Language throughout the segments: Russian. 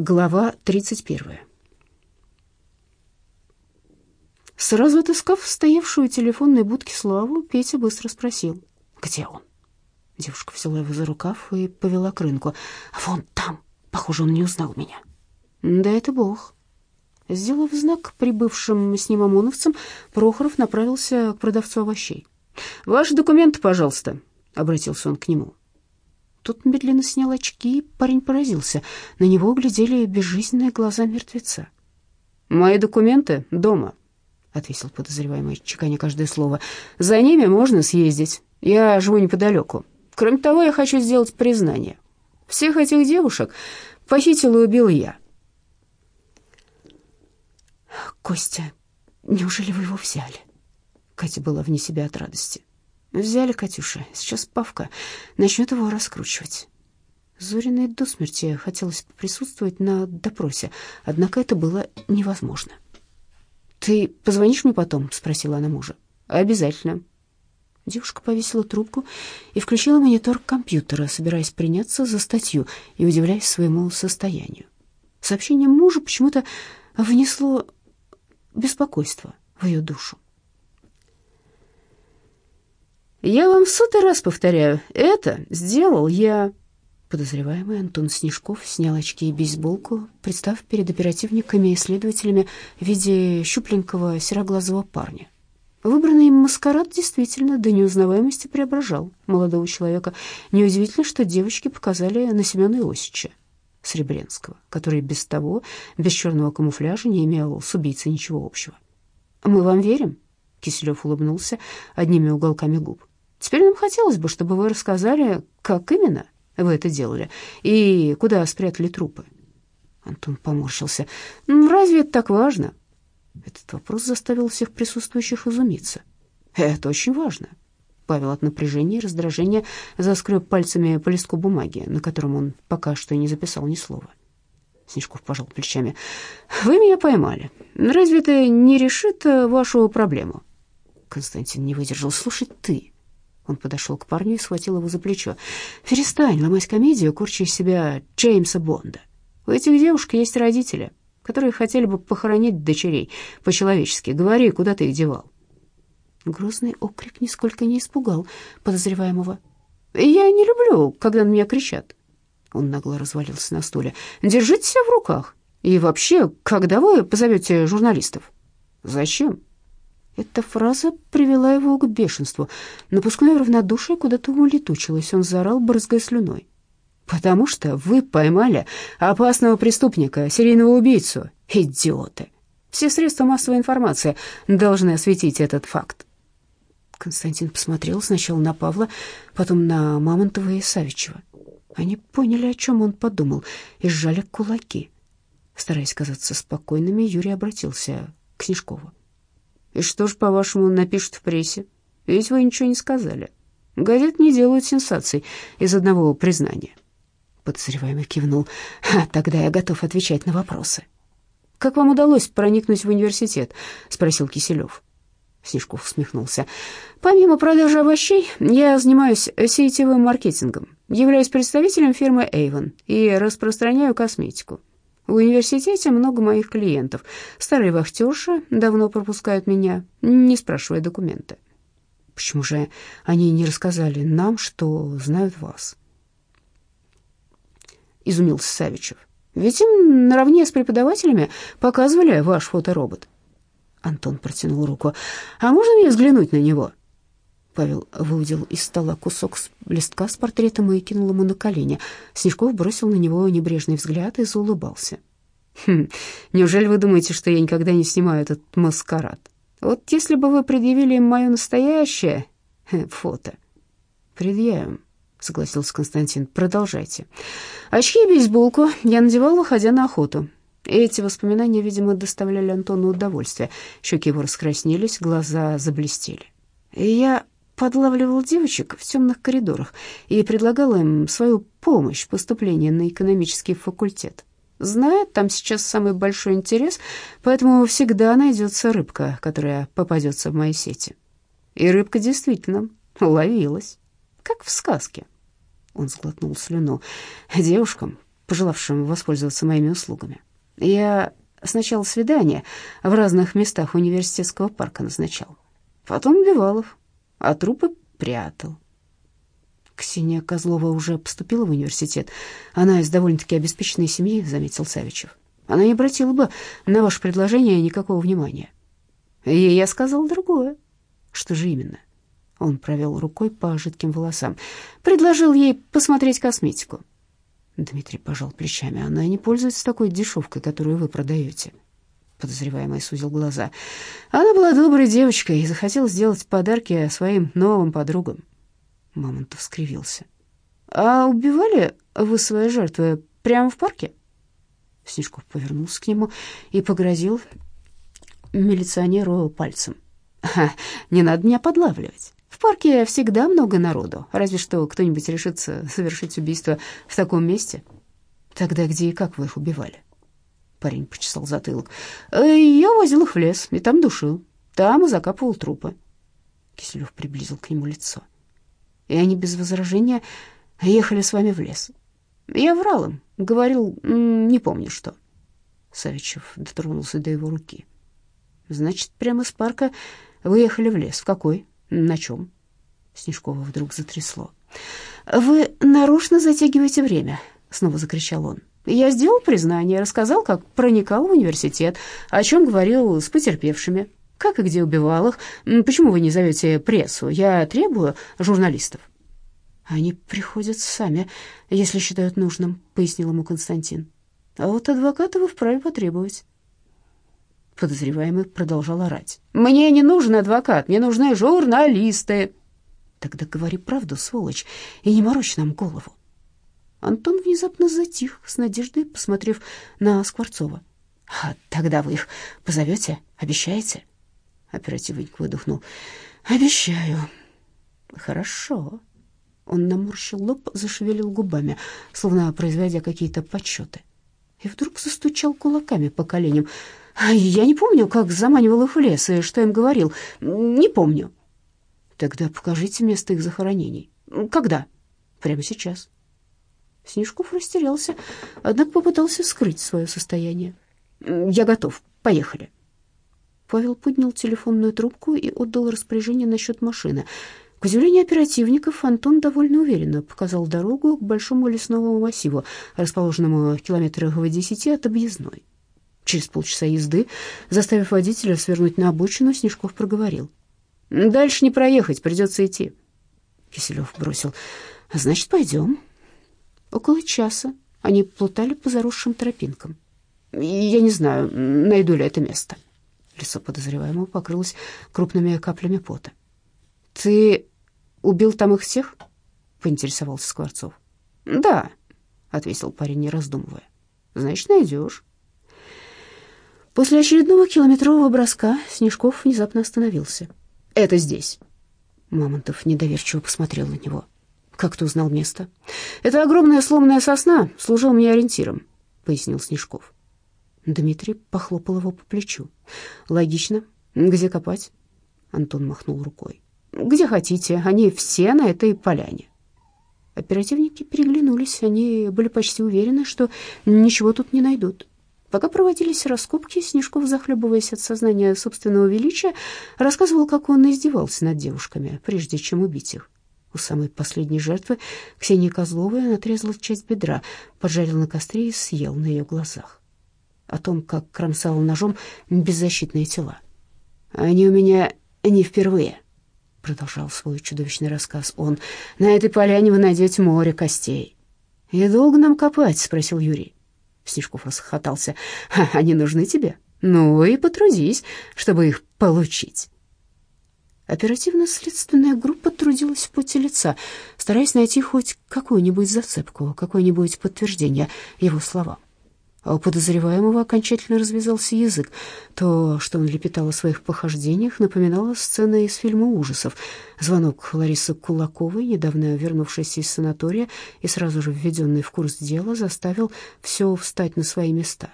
Глава 31. Сразу отыскав стоявшую у телефонной будки Славу, Петя быстро спросил, где он. Девушка взяла его за рукав и повела к рынку. «Вон там! Похоже, он не узнал меня». «Да это бог». Сделав знак прибывшим с ним ОМОНовцам, Прохоров направился к продавцу овощей. «Ваши документы, пожалуйста», — обратился он к нему. Тот медленно снял очки, и парень поразился. На него глядели безжизненные глаза мертвеца. «Мои документы дома», — ответил подозреваемый, чеканя каждое слово. «За ними можно съездить. Я живу неподалеку. Кроме того, я хочу сделать признание. Всех этих девушек похитил и убил я». «Костя, неужели вы его взяли?» Катя была вне себя от радости. Взяли Катюша. Сейчас Павка начнет его раскручивать. Зориной до смерти хотелось присутствовать на допросе, однако это было невозможно. «Ты позвонишь мне потом?» — спросила она мужа. «Обязательно». Девушка повесила трубку и включила монитор компьютера, собираясь приняться за статью и удивляясь своему состоянию. Сообщение мужа почему-то внесло беспокойство в ее душу. Я вам в сотый раз повторяю, это сделал я. Подозреваемый Антон Снежков снял очки и бейсболку, представ перед оперативниками и следователями в виде щупленького сероглазого парня. Выбранный им маскарад действительно до неузнаваемости преображал молодого человека. Неудивительно, что девочки показали на Семена Иосича Сребренского, который без того, без черного камуфляжа, не имел с убийцей ничего общего. «Мы вам верим?» — Киселев улыбнулся одними уголками губ. Теперь нам хотелось бы, чтобы вы рассказали, как именно вы это делали и куда спрятали трупы. Антон поморщился. «Ну, разве это так важно? Этот вопрос заставил всех присутствующих изумиться. Это очень важно. Павел от напряжения и раздражения заскреб пальцами по листку бумаги, на котором он пока что не записал ни слова. Снежков пожал плечами. «Вы меня поймали. Разве это не решит э, вашу проблему?» Константин не выдержал. «Слушай, ты...» Он подошел к парню и схватил его за плечо. «Перестань ломать комедию, корчи из себя Джеймса Бонда. У этих девушек есть родители, которые хотели бы похоронить дочерей по-человечески. Говори, куда ты их девал?» Грозный окрик нисколько не испугал подозреваемого. «Я не люблю, когда на меня кричат». Он нагло развалился на стуле. «Держите себя в руках. И вообще, когда вы позовете журналистов?» «Зачем?» Эта фраза привела его к бешенству. Напускное равнодушие куда-то улетучилось. Он заорал, брызгая слюной. «Потому что вы поймали опасного преступника, серийного убийцу. Идиоты! Все средства массовой информации должны осветить этот факт». Константин посмотрел сначала на Павла, потом на Мамонтова и Савичева. Они поняли, о чем он подумал, и сжали кулаки. Стараясь казаться спокойными, Юрий обратился к Снежкову. И что ж, по-вашему, напишут в прессе? Ведь вы ничего не сказали. Газет не делают сенсаций из одного признания. Подозреваемый кивнул. «Тогда я готов отвечать на вопросы». «Как вам удалось проникнуть в университет?» — спросил Киселев. Снежков усмехнулся. «Помимо продажи овощей, я занимаюсь сетевым маркетингом, являюсь представителем фирмы Avon и распространяю косметику. В университете много моих клиентов. Старые вахтерши давно пропускают меня, не спрашивая документы. Почему же они не рассказали нам, что знают вас? Изумился Савичев. Ведь им наравне с преподавателями показывали ваш фоторобот. Антон протянул руку. А можно мне взглянуть на него? Павел выудил из стола кусок листка с портретом и кинул ему на колени. Снежков бросил на него небрежный взгляд и заулыбался. «Хм, неужели вы думаете, что я никогда не снимаю этот маскарад? Вот если бы вы предъявили им мое настоящее э, фото...» «Предъявим», — согласился Константин. «Продолжайте. Очки и бейсболку я надевал, выходя на охоту. Эти воспоминания, видимо, доставляли Антону удовольствие. Щеки его раскраснелись, глаза заблестели. И я подлавливал девочек в темных коридорах и предлагал им свою помощь в поступлении на экономический факультет. Знает, там сейчас самый большой интерес, поэтому всегда найдется рыбка, которая попадется в мои сети. И рыбка действительно ловилась, как в сказке. Он сглотнул слюну. Девушкам пожелавшим воспользоваться моими услугами. Я сначала свидания в разных местах университетского парка назначал, потом убивал их, а трупы прятал. Ксения Козлова уже поступила в университет. Она из довольно-таки обеспеченной семьи, заметил Савичев. Она не обратила бы на ваше предложение никакого внимания. И я сказал другое. Что же именно? Он провел рукой по жидким волосам. Предложил ей посмотреть косметику. Дмитрий пожал плечами. Она не пользуется такой дешевкой, которую вы продаете. Подозреваемый сузил глаза. Она была доброй девочкой и захотела сделать подарки своим новым подругам. Мамонтов скривился. «А убивали вы свои жертвы прямо в парке?» Снежков повернулся к нему и погрозил милиционеру пальцем. «Ха, не надо меня подлавливать. В парке всегда много народу, разве что кто-нибудь решится совершить убийство в таком месте. Тогда где и как вы их убивали?» Парень почесал затылок. «Э, «Я возил их в лес и там душил. Там и закапывал трупы». Киселев приблизил к нему лицо и они без возражения ехали с вами в лес. Я врал им, говорил, не помню что. Савичев дотронулся до его руки. Значит, прямо с парка вы ехали в лес. В какой? На чем? Снежкова вдруг затрясло. Вы нарочно затягиваете время, снова закричал он. Я сделал признание, рассказал, как проникал в университет, о чем говорил с потерпевшими. Как и где убивал их? Почему вы не зовете прессу? Я требую журналистов. Они приходят сами, если считают нужным, пояснил ему Константин. А вот адвоката вы вправе потребовать. Подозреваемый продолжал орать. «Мне не нужен адвокат, мне нужны журналисты!» «Тогда говори правду, сволочь, и не морочь нам голову!» Антон внезапно затих, с надеждой посмотрев на Скворцова. «А тогда вы их позовете, обещаете?» Оперативник выдохнул. «Обещаю». «Хорошо». Он наморщил лоб, зашевелил губами, словно производя какие-то подсчеты. И вдруг застучал кулаками по коленям. «Я не помню, как заманивал их в лес и что им говорил. Не помню». «Тогда покажите место их захоронений». «Когда?» «Прямо сейчас». Снежков растерялся, однако попытался скрыть свое состояние. «Я готов. Поехали». Павел поднял телефонную трубку и отдал распоряжение насчет машины. К удивлению оперативников, Антон довольно уверенно показал дорогу к большому лесному массиву, расположенному километрах в десяти от объездной. Через полчаса езды, заставив водителя свернуть на обочину, Снежков проговорил. «Дальше не проехать, придется идти». Киселев бросил. «Значит, пойдем». Около часа они плутали по заросшим тропинкам. «Я не знаю, найду ли это место». Лицо подозреваемого покрылось крупными каплями пота. «Ты убил там их всех?» — поинтересовался Скворцов. «Да», — ответил парень, не раздумывая. «Значит, найдешь». После очередного километрового броска Снежков внезапно остановился. «Это здесь». Мамонтов недоверчиво посмотрел на него. «Как ты узнал место?» «Это огромная сломанная сосна служила мне ориентиром», — пояснил Снежков. Дмитрий похлопал его по плечу. «Логично. Где копать?» Антон махнул рукой. «Где хотите. Они все на этой поляне». Оперативники переглянулись. Они были почти уверены, что ничего тут не найдут. Пока проводились раскопки, Снежков, захлебываясь от сознания собственного величия, рассказывал, как он издевался над девушками, прежде чем убить их. У самой последней жертвы, Ксении Козловой, он отрезал часть бедра, поджарил на костре и съел на ее глазах о том, как кромсал ножом беззащитные тела. «Они у меня не впервые», — продолжал свой чудовищный рассказ он. «На этой поляне вы найдете море костей». «И долго нам копать?» — спросил Юрий. Снежков расхохотался. «Они нужны тебе? Ну и потрудись, чтобы их получить». Оперативно-следственная группа трудилась в поте лица, стараясь найти хоть какую-нибудь зацепку, какое-нибудь подтверждение его словам. А у подозреваемого окончательно развязался язык. То, что он лепетал о своих похождениях, напоминало сцены из фильма ужасов. Звонок Ларисы Кулаковой, недавно вернувшейся из санатория и сразу же введенный в курс дела, заставил все встать на свои места.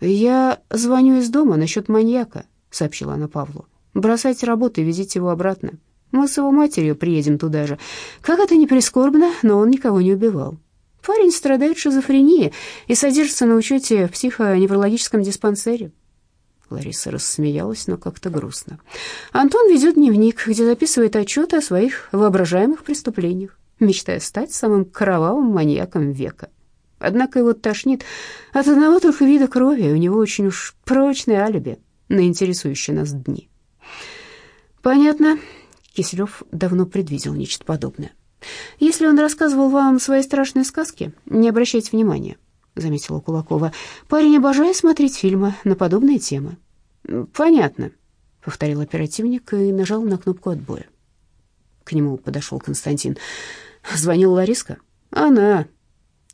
«Я звоню из дома насчет маньяка», — сообщила она Павлу. «Бросайте работу и везите его обратно. Мы с его матерью приедем туда же. Как это ни прискорбно, но он никого не убивал. Парень страдает шизофренией и содержится на учете в психоневрологическом диспансере. Лариса рассмеялась, но как-то грустно. Антон ведет дневник, где записывает отчеты о своих воображаемых преступлениях, мечтая стать самым кровавым маньяком века. Однако его тошнит от одного только вида крови, у него очень уж прочное алиби на интересующие нас дни. Понятно. Киселев давно предвидел нечто подобное. Если он рассказывал вам свои страшные сказки, не обращайте внимания, заметила Кулакова. Парень обожает смотреть фильмы на подобные темы. Понятно, повторил оперативник и нажал на кнопку отбоя. К нему подошел Константин. Звонил Лариска. Она.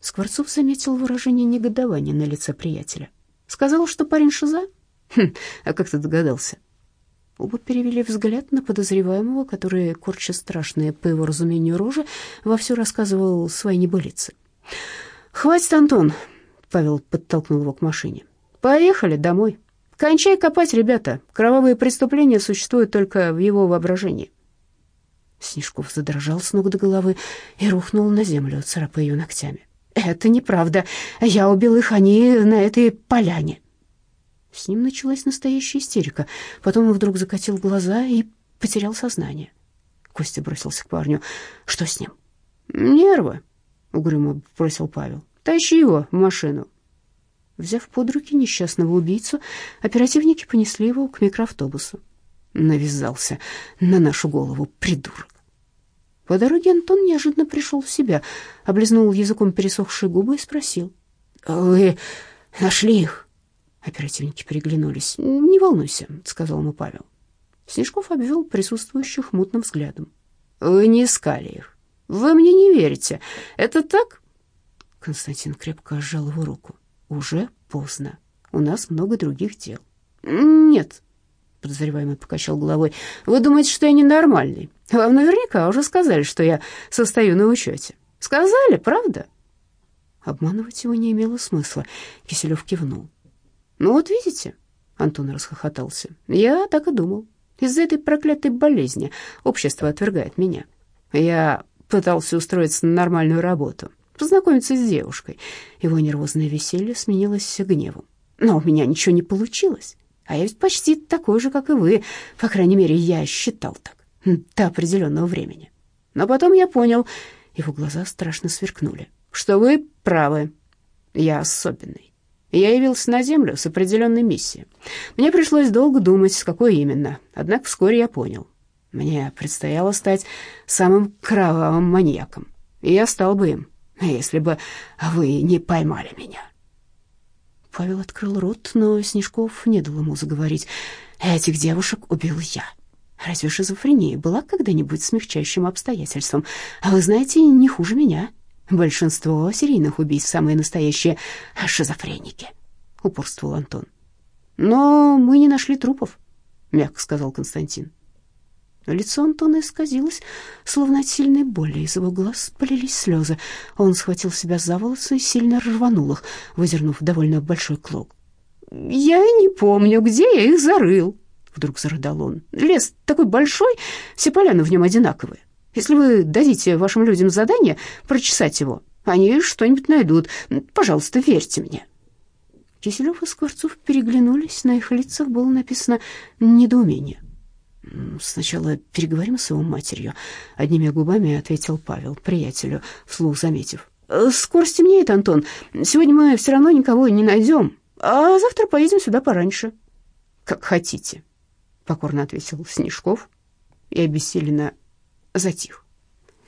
Скворцов заметил выражение негодования на лице приятеля. Сказал, что парень шиза? Хм, а как ты догадался? Оба перевели взгляд на подозреваемого, который, корча страшные, по его разумению, рожи, вовсю рассказывал свои небылицы. «Хватит, Антон!» — Павел подтолкнул его к машине. «Поехали домой. Кончай копать, ребята. Кровавые преступления существуют только в его воображении». Снежков задрожал с ног до головы и рухнул на землю, царапая ее ногтями. «Это неправда. Я убил их, они на этой поляне». С ним началась настоящая истерика. Потом он вдруг закатил глаза и потерял сознание. Костя бросился к парню. «Что с ним?» «Нервы», — угрюмо бросил Павел. «Тащи его в машину». Взяв под руки несчастного убийцу, оперативники понесли его к микроавтобусу. Навязался на нашу голову придурок. По дороге Антон неожиданно пришел в себя, облизнул языком пересохшие губы и спросил. «Вы нашли их?» Оперативники переглянулись. «Не волнуйся», — сказал ему Павел. Снежков обвел присутствующих мутным взглядом. «Вы не искали их. Вы мне не верите. Это так?» Константин крепко сжал его руку. «Уже поздно. У нас много других дел». «Нет», — подозреваемый покачал головой. «Вы думаете, что я ненормальный? Вам наверняка уже сказали, что я состою на учете. Сказали, правда?» Обманывать его не имело смысла. Киселев кивнул. «Ну вот видите», — Антон расхохотался, — «я так и думал. Из-за этой проклятой болезни общество отвергает меня. Я пытался устроиться на нормальную работу, познакомиться с девушкой. Его нервозное веселье сменилось гневом. Но у меня ничего не получилось. А я ведь почти такой же, как и вы. По крайней мере, я считал так до определенного времени. Но потом я понял, его глаза страшно сверкнули, что вы правы. Я особенный. Я явился на Землю с определенной миссией. Мне пришлось долго думать, с какой именно. Однако вскоре я понял. Мне предстояло стать самым кровавым маньяком. И я стал бы им, если бы вы не поймали меня. Павел открыл рот, но Снежков не дал ему заговорить. Этих девушек убил я. Разве шизофрения была когда-нибудь смягчающим обстоятельством? А вы знаете, не хуже меня. Большинство серийных убийц самые настоящие шизофреники, упорствовал Антон. Но мы не нашли трупов, мягко сказал Константин. Лицо Антона исказилось, словно от сильной боли. Из его глаз полились слезы. Он схватил себя за волосы и сильно рванул их, выдернув довольно большой клок. «Я не помню, где я их зарыл», — вдруг зарыдал он. «Лес такой большой, все поляны в нем одинаковые. Если вы дадите вашим людям задание прочесать его, они что-нибудь найдут. Пожалуйста, верьте мне». Киселев и Скворцов переглянулись, на их лицах было написано недоумение. «Сначала переговорим с его матерью», — одними губами ответил Павел, приятелю, вслух заметив. «Скоро стемнеет, Антон. Сегодня мы все равно никого не найдем, а завтра поедем сюда пораньше». «Как хотите», — покорно ответил Снежков и обессиленно затих.